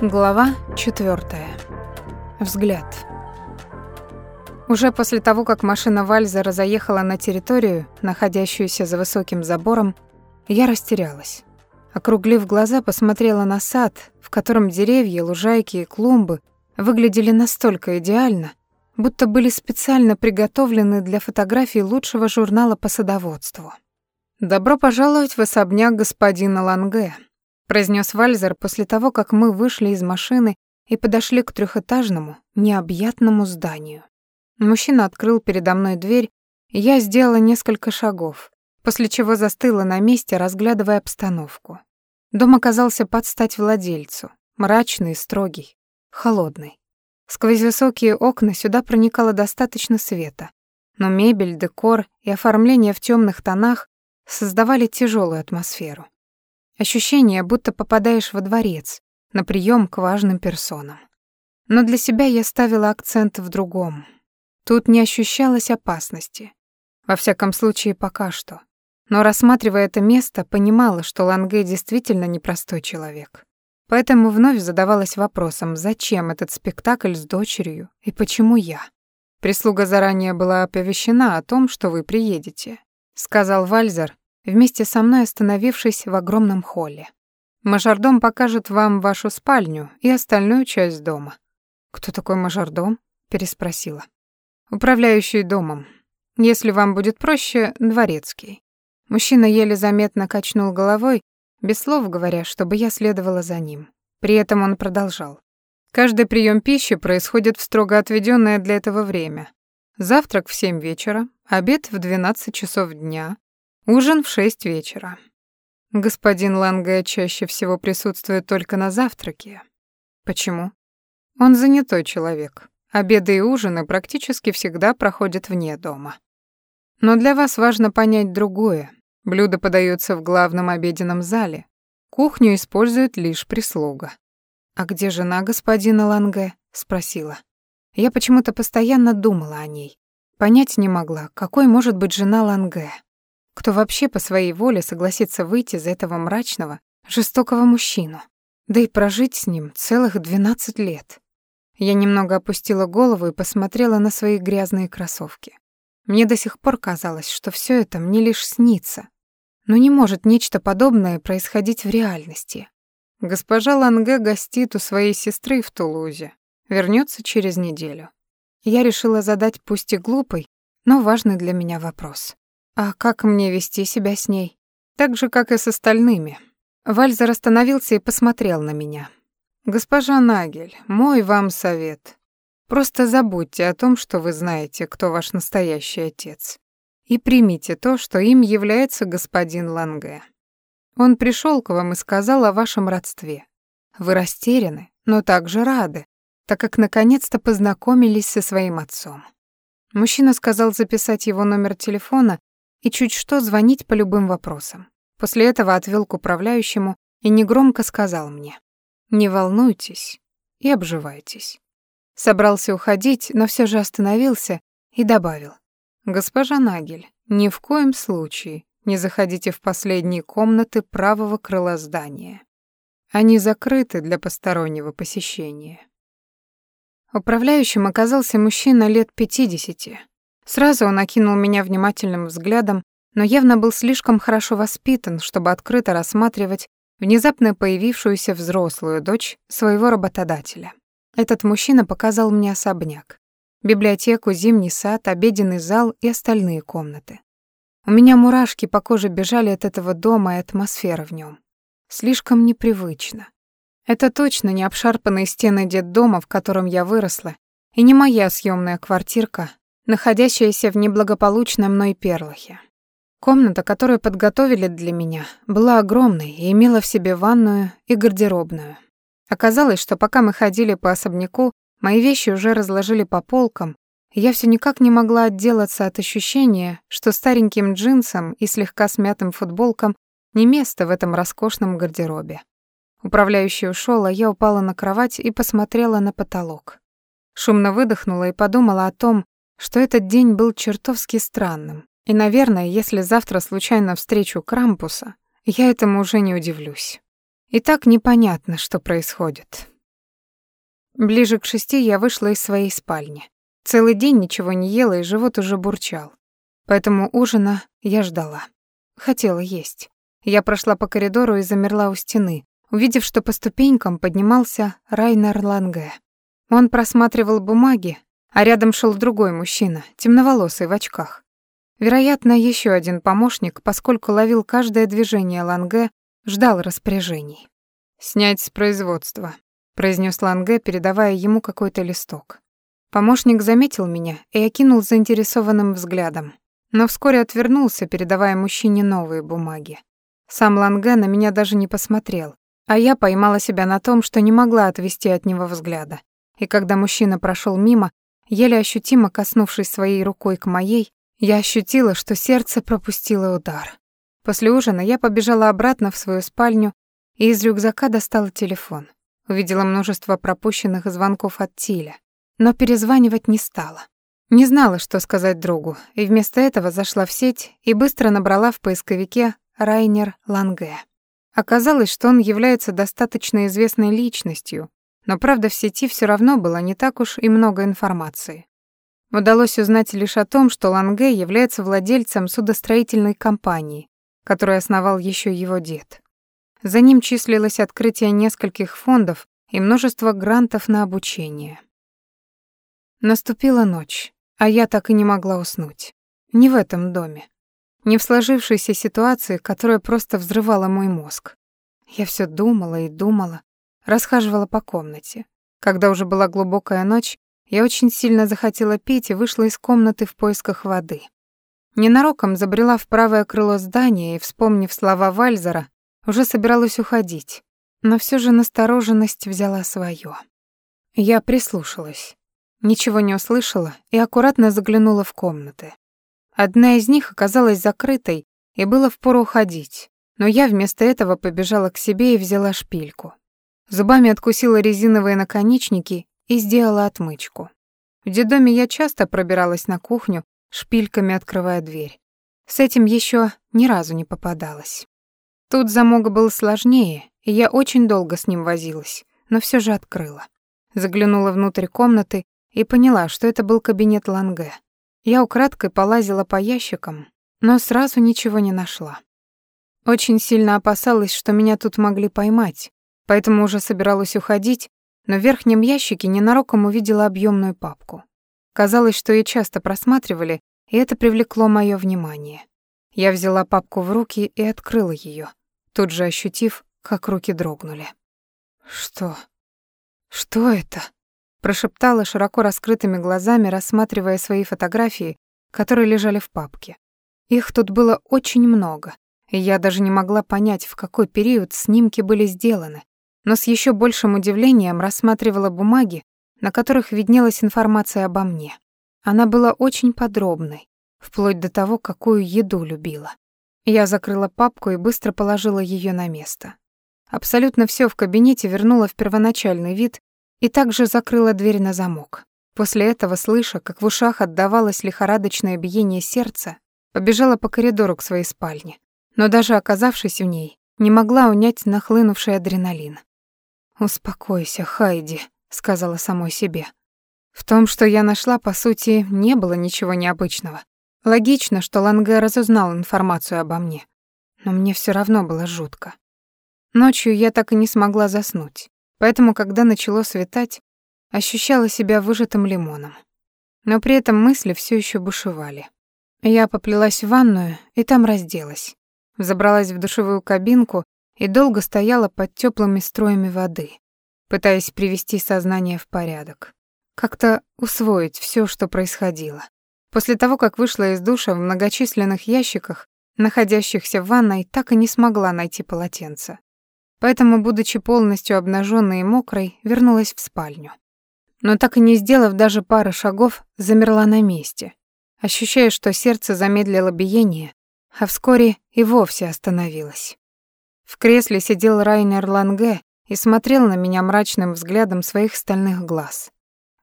Глава четвертая. Взгляд. Уже после того, как машина Вальзера заехала на территорию, находящуюся за высоким забором, я растерялась. Округлив глаза, посмотрела на сад, в котором деревья, лужайки и клумбы выглядели настолько идеально, будто были специально приготовлены для фотографий лучшего журнала по садоводству. «Добро пожаловать в особняк господина Ланге», произнес Вальзер после того, как мы вышли из машины и подошли к трехэтажному, необъятному зданию. Мужчина открыл передо мной дверь, и я сделала несколько шагов, после чего застыла на месте, разглядывая обстановку. Дом оказался под стать владельцу, мрачный и строгий, холодный. Сквозь высокие окна сюда проникало достаточно света, но мебель, декор и оформление в темных тонах создавали тяжелую атмосферу. Ощущение, будто попадаешь во дворец, на прием к важным персонам. Но для себя я ставила акцент в другом. Тут не ощущалось опасности. Во всяком случае, пока что. Но рассматривая это место, понимала, что Ланге действительно непростой человек. Поэтому вновь задавалась вопросом, зачем этот спектакль с дочерью и почему я? Прислуга заранее была оповещена о том, что вы приедете, сказал Вальзер, вместе со мной остановившись в огромном холле. Мажордом покажет вам вашу спальню и остальную часть дома. Кто такой мажордом? переспросила. Управляющий домом. Если вам будет проще, дворецкий. Мужчина еле заметно качнул головой, без слов говоря, чтобы я следовала за ним. При этом он продолжал. Каждый прием пищи происходит в строго отведенное для этого время. Завтрак в 7 вечера, обед в 12 часов дня, Ужин в шесть вечера. Господин Ланге чаще всего присутствует только на завтраке. Почему? Он занятой человек. Обеды и ужины практически всегда проходят вне дома. Но для вас важно понять другое. Блюдо подается в главном обеденном зале. Кухню использует лишь прислуга. «А где жена господина Ланге?» — спросила. Я почему-то постоянно думала о ней. Понять не могла, какой может быть жена Ланге. Кто вообще по своей воле согласится выйти за этого мрачного, жестокого мужчину? Да и прожить с ним целых двенадцать лет. Я немного опустила голову и посмотрела на свои грязные кроссовки. Мне до сих пор казалось, что все это мне лишь снится. Но не может нечто подобное происходить в реальности. Госпожа Ланге гостит у своей сестры в Тулузе. Вернется через неделю. Я решила задать пусть и глупый, но важный для меня вопрос. А как мне вести себя с ней? Так же, как и с остальными. Вальзер остановился и посмотрел на меня. Госпожа Нагель, мой вам совет. Просто забудьте о том, что вы знаете, кто ваш настоящий отец. И примите то, что им является господин Ланге. Он пришел к вам и сказал о вашем родстве. Вы растеряны, но также рады, так как наконец-то познакомились со своим отцом. Мужчина сказал записать его номер телефона и чуть что звонить по любым вопросам. После этого отвел к управляющему и негромко сказал мне «Не волнуйтесь и обживайтесь». Собрался уходить, но все же остановился и добавил «Госпожа Нагель, ни в коем случае не заходите в последние комнаты правого крыла здания. Они закрыты для постороннего посещения». Управляющим оказался мужчина лет пятидесяти, Сразу он окинул меня внимательным взглядом, но явно был слишком хорошо воспитан, чтобы открыто рассматривать внезапно появившуюся взрослую дочь своего работодателя. Этот мужчина показал мне особняк, библиотеку, зимний сад, обеденный зал и остальные комнаты. У меня мурашки по коже бежали от этого дома и атмосферы в нем. Слишком непривычно. Это точно не обшарпанные стены детдома, в котором я выросла, и не моя съемная квартирка, находящаяся в неблагополучном мной Перлахе. Комната, которую подготовили для меня, была огромной и имела в себе ванную и гардеробную. Оказалось, что пока мы ходили по особняку, мои вещи уже разложили по полкам, и я все никак не могла отделаться от ощущения, что стареньким джинсам и слегка смятым футболкам не место в этом роскошном гардеробе. Управляющий ушел, а я упала на кровать и посмотрела на потолок. Шумно выдохнула и подумала о том, что этот день был чертовски странным. И, наверное, если завтра случайно встречу Крампуса, я этому уже не удивлюсь. И так непонятно, что происходит. Ближе к шести я вышла из своей спальни. Целый день ничего не ела, и живот уже бурчал. Поэтому ужина я ждала. Хотела есть. Я прошла по коридору и замерла у стены, увидев, что по ступенькам поднимался Райнер Ланге. Он просматривал бумаги, а рядом шел другой мужчина, темноволосый в очках. Вероятно, еще один помощник, поскольку ловил каждое движение Ланге, ждал распоряжений. «Снять с производства», — произнес Ланге, передавая ему какой-то листок. Помощник заметил меня и окинул заинтересованным взглядом, но вскоре отвернулся, передавая мужчине новые бумаги. Сам Ланге на меня даже не посмотрел, а я поймала себя на том, что не могла отвести от него взгляда. И когда мужчина прошел мимо, еле ощутимо коснувшись своей рукой к моей, я ощутила, что сердце пропустило удар. После ужина я побежала обратно в свою спальню и из рюкзака достала телефон. Увидела множество пропущенных звонков от Тиля, но перезванивать не стала. Не знала, что сказать другу, и вместо этого зашла в сеть и быстро набрала в поисковике Райнер Ланге. Оказалось, что он является достаточно известной личностью, но правда в сети все равно было не так уж и много информации. Удалось узнать лишь о том, что Ланге является владельцем судостроительной компании, которую основал еще его дед. За ним числилось открытие нескольких фондов и множество грантов на обучение. Наступила ночь, а я так и не могла уснуть. Не в этом доме. Не в сложившейся ситуации, которая просто взрывала мой мозг. Я все думала и думала, расхаживала по комнате. Когда уже была глубокая ночь, я очень сильно захотела пить и вышла из комнаты в поисках воды. Ненароком забрела в правое крыло здания и, вспомнив слова Вальзера, уже собиралась уходить, но все же настороженность взяла свое. Я прислушалась. Ничего не услышала и аккуратно заглянула в комнаты. Одна из них оказалась закрытой, и было впору уходить, но я вместо этого побежала к себе и взяла шпильку. Зубами откусила резиновые наконечники и сделала отмычку. В детдоме я часто пробиралась на кухню, шпильками открывая дверь. С этим еще ни разу не попадалась. Тут замок был сложнее, и я очень долго с ним возилась, но все же открыла. Заглянула внутрь комнаты и поняла, что это был кабинет Ланге. Я украдкой полазила по ящикам, но сразу ничего не нашла. Очень сильно опасалась, что меня тут могли поймать, поэтому уже собиралась уходить, но в верхнем ящике ненароком увидела объемную папку. Казалось, что ее часто просматривали, и это привлекло мое внимание. Я взяла папку в руки и открыла ее, тут же ощутив, как руки дрогнули. «Что? Что это?» прошептала широко раскрытыми глазами, рассматривая свои фотографии, которые лежали в папке. Их тут было очень много, и я даже не могла понять, в какой период снимки были сделаны, но с еще большим удивлением рассматривала бумаги, на которых виднелась информация обо мне. Она была очень подробной, вплоть до того, какую еду любила. Я закрыла папку и быстро положила ее на место. Абсолютно все в кабинете вернула в первоначальный вид и также закрыла дверь на замок. После этого, слыша, как в ушах отдавалось лихорадочное биение сердца, побежала по коридору к своей спальне, но даже оказавшись в ней, не могла унять нахлынувший адреналин. «Успокойся, Хайди», — сказала самой себе. В том, что я нашла, по сути, не было ничего необычного. Логично, что Ланге разузнал информацию обо мне. Но мне все равно было жутко. Ночью я так и не смогла заснуть. Поэтому, когда начало светать, ощущала себя выжатым лимоном. Но при этом мысли все еще бушевали. Я поплелась в ванную и там разделась. Забралась в душевую кабинку и долго стояла под теплыми струями воды, пытаясь привести сознание в порядок. Как-то усвоить все, что происходило. После того, как вышла из душа в многочисленных ящиках, находящихся в ванной, так и не смогла найти полотенце. Поэтому, будучи полностью обнаженной и мокрой, вернулась в спальню. Но так и не сделав даже пары шагов, замерла на месте, ощущая, что сердце замедлило биение, а вскоре и вовсе остановилось. В кресле сидел Райнер Ланге и смотрел на меня мрачным взглядом своих стальных глаз.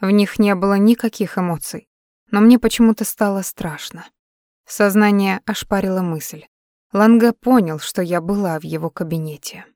В них не было никаких эмоций, но мне почему-то стало страшно. Сознание ошпарило мысль. Ланге понял, что я была в его кабинете.